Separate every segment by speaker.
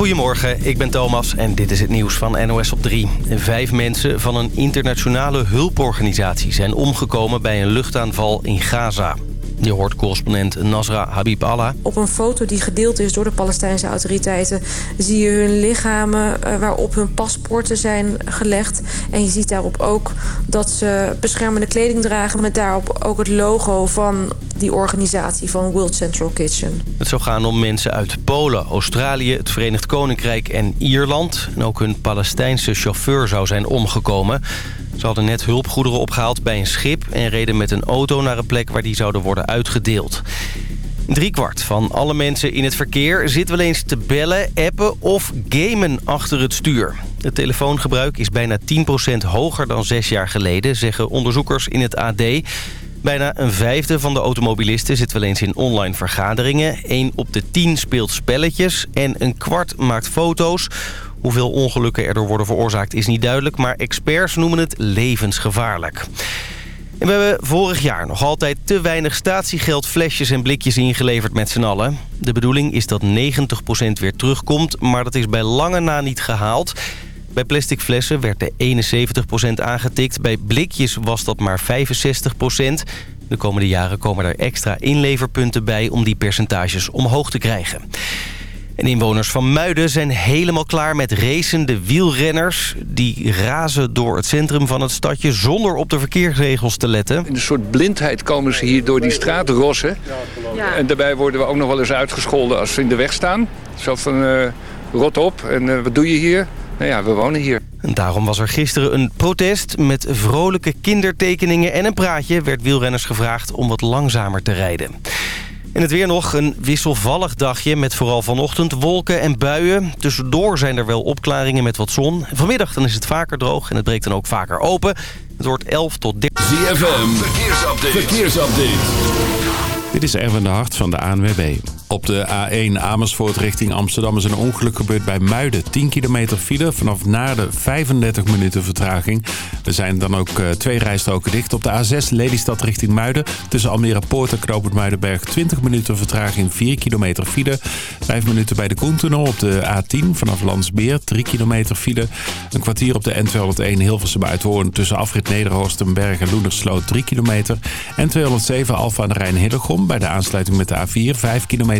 Speaker 1: Goedemorgen, ik ben Thomas en dit is het nieuws van NOS op 3. Vijf mensen van een internationale hulporganisatie zijn omgekomen bij een luchtaanval in Gaza. Je hoort correspondent Nasra Habib Allah.
Speaker 2: Op een foto die gedeeld is door de Palestijnse autoriteiten... zie je hun lichamen eh, waarop hun paspoorten zijn gelegd. En je ziet daarop ook dat ze beschermende kleding dragen... met daarop ook het logo van die organisatie van World Central Kitchen.
Speaker 1: Het zou gaan om mensen uit Polen, Australië, het Verenigd Koninkrijk en Ierland. En ook hun Palestijnse chauffeur zou zijn omgekomen... Ze hadden net hulpgoederen opgehaald bij een schip... en reden met een auto naar een plek waar die zouden worden uitgedeeld. Driekwart van alle mensen in het verkeer zit wel eens te bellen, appen of gamen achter het stuur. Het telefoongebruik is bijna 10% hoger dan zes jaar geleden, zeggen onderzoekers in het AD. Bijna een vijfde van de automobilisten zit wel eens in online vergaderingen. Eén op de tien speelt spelletjes en een kwart maakt foto's. Hoeveel ongelukken erdoor worden veroorzaakt is niet duidelijk... maar experts noemen het levensgevaarlijk. En we hebben vorig jaar nog altijd te weinig statiegeld, flesjes en blikjes ingeleverd met z'n allen. De bedoeling is dat 90% weer terugkomt, maar dat is bij lange na niet gehaald. Bij plastic flessen werd de 71% aangetikt. Bij blikjes was dat maar 65%. De komende jaren komen er extra inleverpunten bij om die percentages omhoog te krijgen. En inwoners van Muiden zijn helemaal klaar met racende wielrenners. Die razen door het centrum van het stadje zonder op de verkeersregels te letten.
Speaker 3: In een soort blindheid komen ze hier door die straat rossen. Ja. En daarbij worden we ook nog wel eens uitgescholden als ze in de weg staan. Zo van, uh, rot op en uh, wat doe je hier? Nou ja, we wonen hier.
Speaker 1: En daarom was er gisteren een protest met vrolijke kindertekeningen en een praatje... werd wielrenners gevraagd om wat langzamer te rijden. En het weer nog een wisselvallig dagje met vooral vanochtend wolken en buien. Tussendoor zijn er wel opklaringen met wat zon. Vanmiddag dan is het vaker droog en het breekt dan ook vaker open. Het wordt 11 tot 13.
Speaker 4: ZFM, verkeersupdate. verkeersupdate.
Speaker 5: Dit is Erwin de Hart van de ANWB. Op de A1 Amersfoort richting Amsterdam is een ongeluk gebeurd bij Muiden. 10 kilometer file, vanaf de 35 minuten vertraging. Er zijn dan ook uh, twee rijstroken dicht. Op de A6 Lelystad richting Muiden. Tussen Almere Poort en Knoopend Muidenberg 20 minuten vertraging, 4 kilometer file. 5 minuten bij de Koentunnel op de A10 vanaf Landsbeer, 3 kilometer file. Een kwartier op de N201 Hilversum Uithoorn tussen afrit Nederhorst en Bergen Loenersloot 3 kilometer. En 207 Alfa aan de Rijn Hillegom bij de aansluiting met de A4 5 kilometer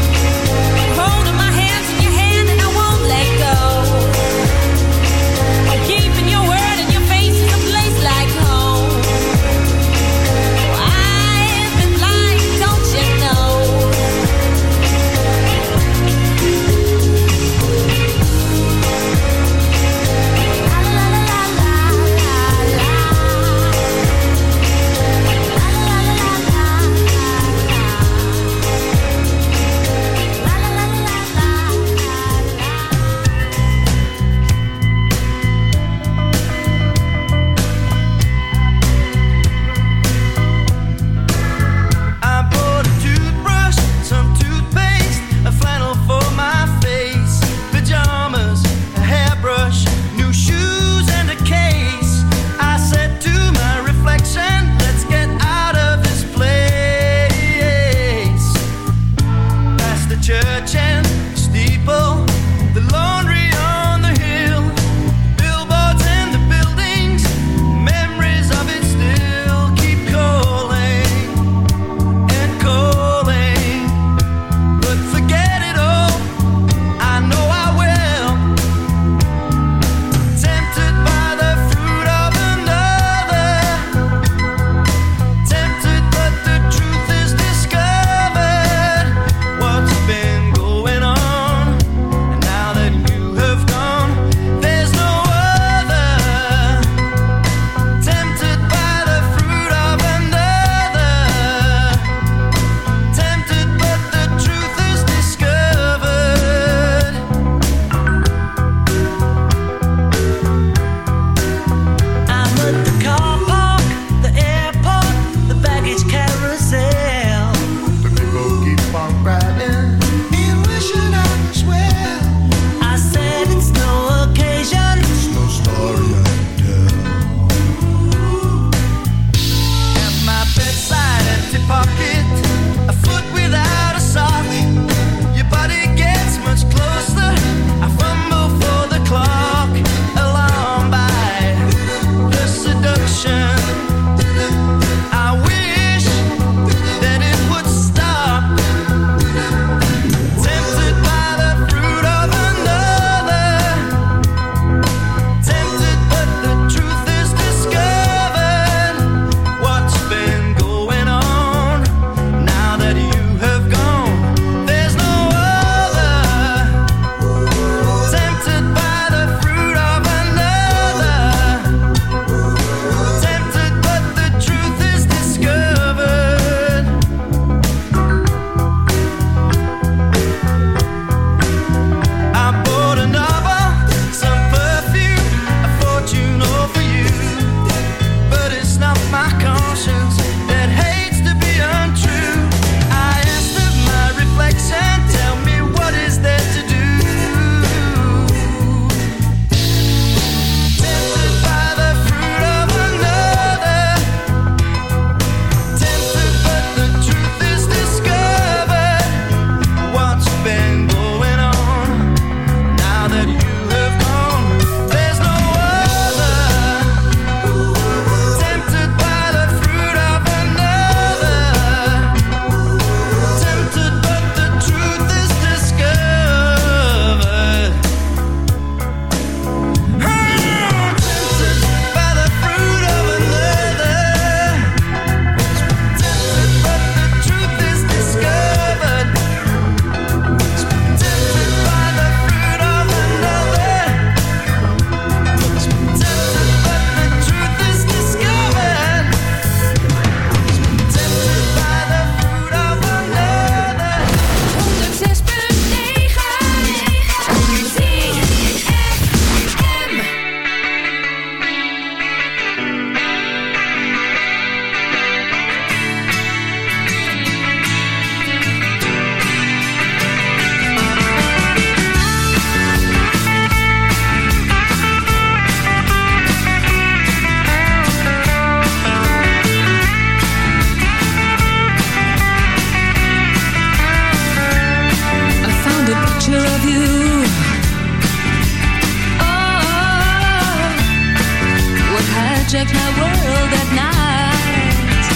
Speaker 6: protect my world at night.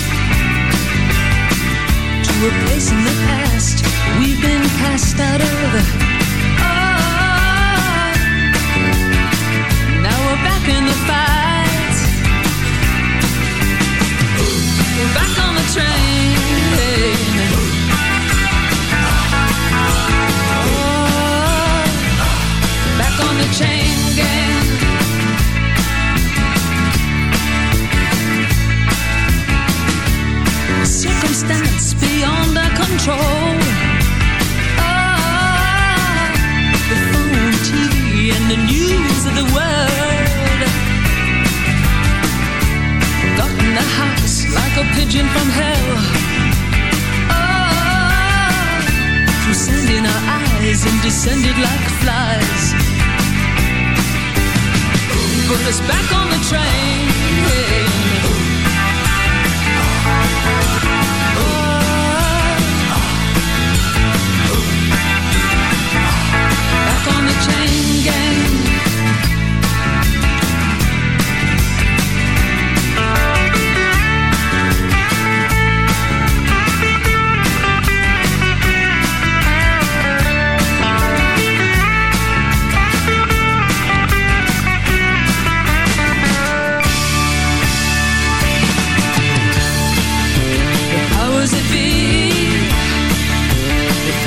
Speaker 6: To a place in the past We've been cast out of Oh Now we're back in the fight. control. Oh, the phone, TV, and the news of the world. Forgotten the house like a pigeon from hell. Oh, through sand in our eyes and descended like flies. Put us back on the train.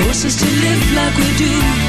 Speaker 6: Force us to live like we do.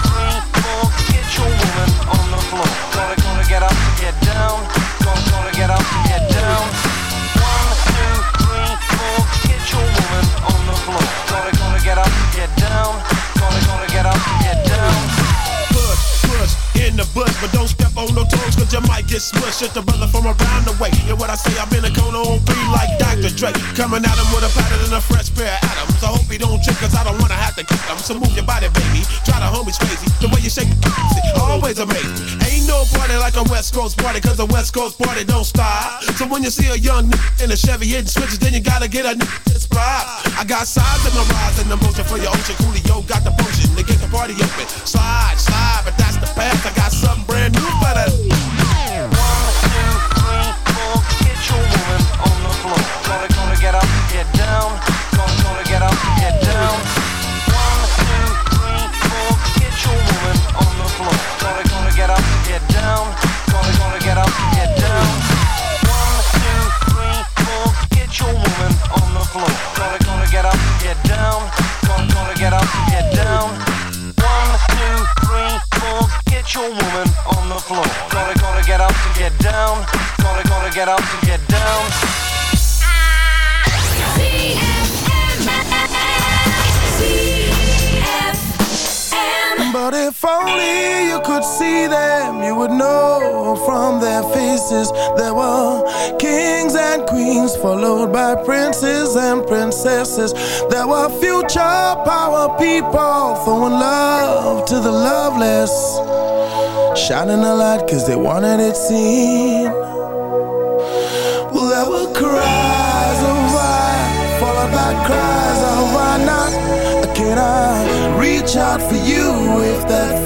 Speaker 7: The bush, but don't step on no toes, cause you might get smushed. It's the brother from around the way. And what I say, I'm in a cone on three like Dr. Dre. Coming at him with a pattern and a fresh pair of atoms. I hope he don't trip, cause I don't wanna have to kick him. So move your body, baby. Try the homies crazy. The way you shake it, always amazing. Ain't no party like a West Coast party, cause a West Coast party don't stop. So when you see a young nigga in a Chevy hitting switches, then you gotta get a fly. I got size in my rise and the motion for your ocean. Coolio got the potion to get the party open. Slide, slide, but that's. I got something brand new for that. up get
Speaker 8: down. Gonna, gonna get up to get down.
Speaker 9: But if only you could see them, you would know from their faces there were kings and queens, followed by princes and princesses. There were future power people throwing love to the loveless Shining a light cause they wanted it seen. Well there were cries of why Followed by cries of why not? Can I reach out for you if that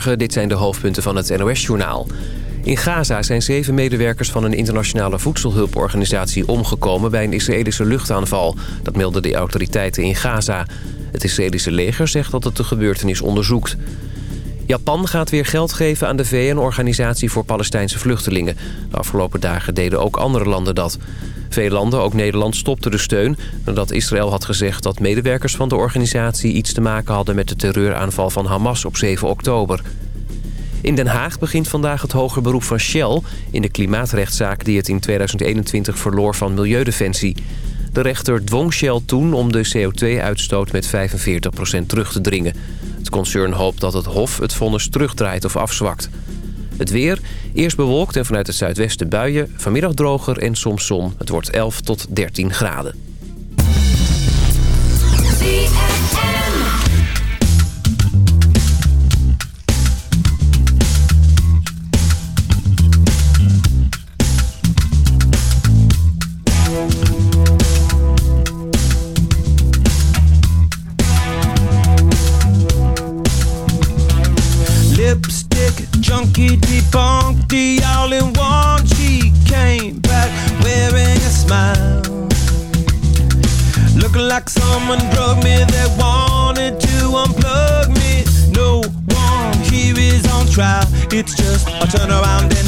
Speaker 10: Dit zijn de hoofdpunten van het NOS-journaal. In Gaza zijn zeven medewerkers van een internationale voedselhulporganisatie omgekomen bij een Israëlische luchtaanval. Dat melden de autoriteiten in Gaza. Het Israëlische leger zegt dat het de gebeurtenis onderzoekt. Japan gaat weer geld geven aan de VN-organisatie voor Palestijnse vluchtelingen. De afgelopen dagen deden ook andere landen dat. Veel landen, ook Nederland, stopten de steun... nadat Israël had gezegd dat medewerkers van de organisatie... iets te maken hadden met de terreuraanval van Hamas op 7 oktober. In Den Haag begint vandaag het hoger beroep van Shell... in de klimaatrechtszaak die het in 2021 verloor van Milieudefensie. De rechter dwong Shell toen om de CO2-uitstoot met 45% terug te dringen. Het concern hoopt dat het Hof het vonnis terugdraait of afzwakt. Het weer, eerst bewolkt en vanuit het zuidwesten buien. Vanmiddag droger en soms zon. Het wordt 11 tot 13 graden.
Speaker 11: Just turn around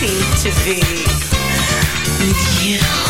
Speaker 12: seem to be with you.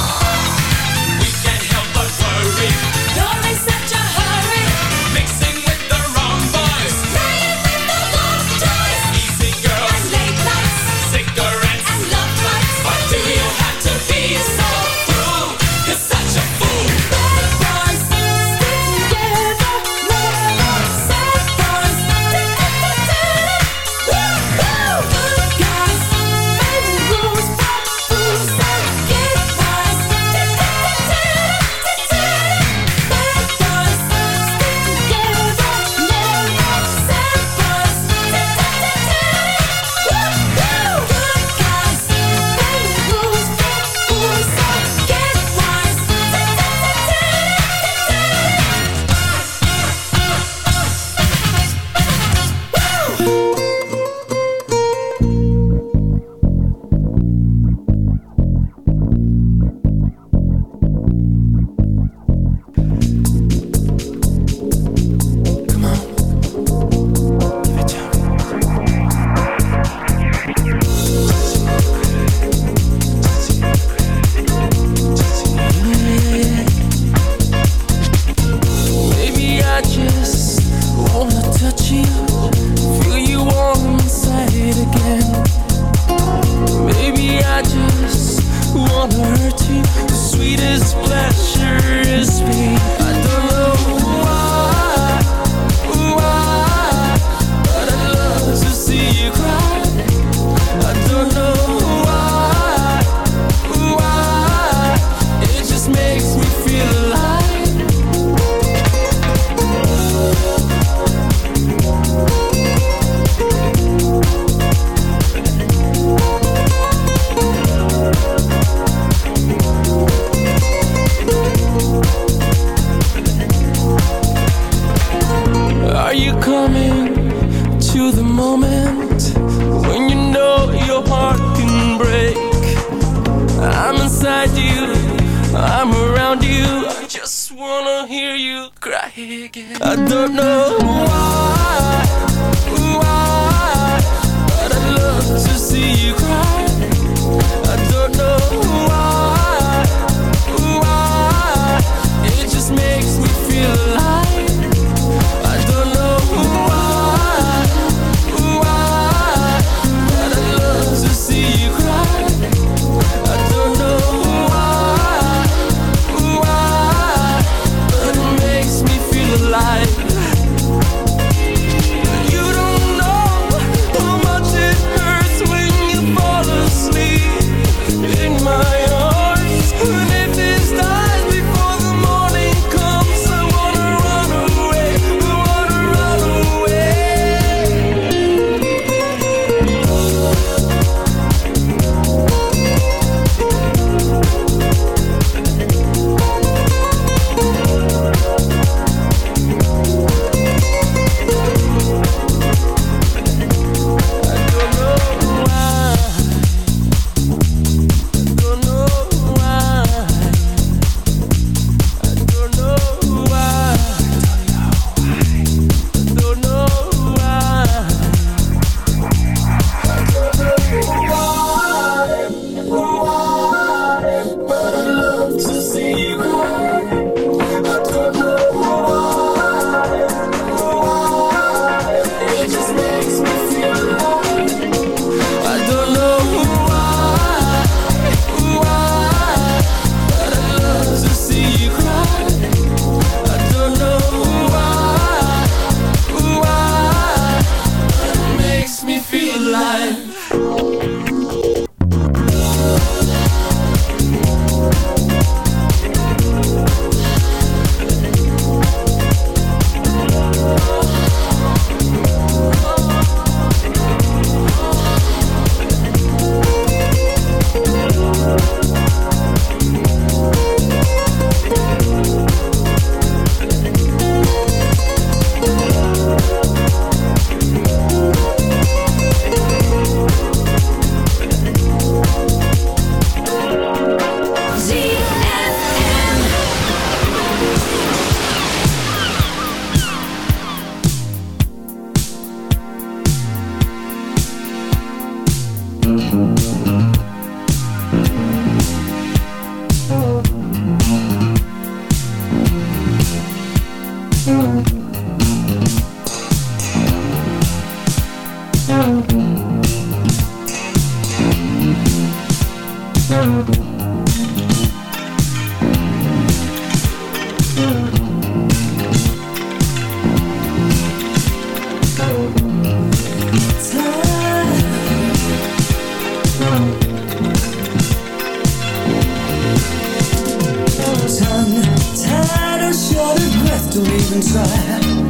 Speaker 13: doesn't